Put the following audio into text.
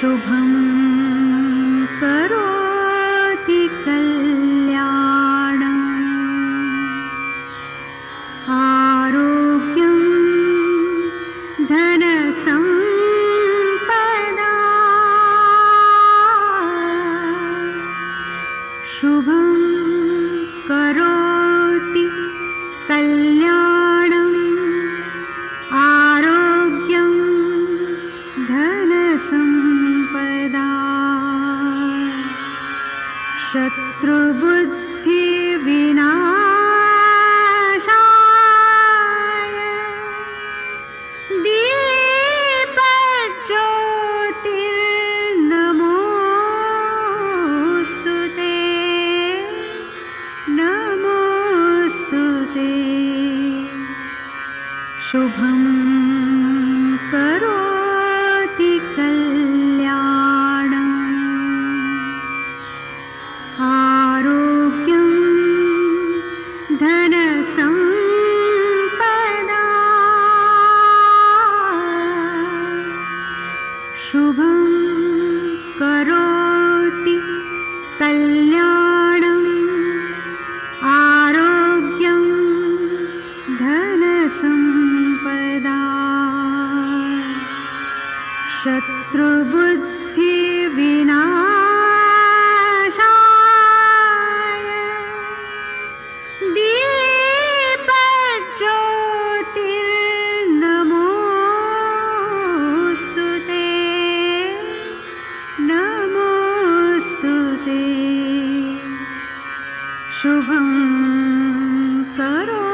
शुभं करोति कल्याणम्। आरोग्यं धनसम्पदा। शुभं करोति कल्याणम्। आरोग्यं धनसम्पदा शत्रुबुद्धिविनाशाय दीपज्योतिर्नमोऽस्तु ते। नमोऽस्तु ते। शुभं करोति धनसम्पदा शुभं करोति कल्याणम् आरोग्यं धनसम्पदा। शत्रुबुद्धिविना शुभं करो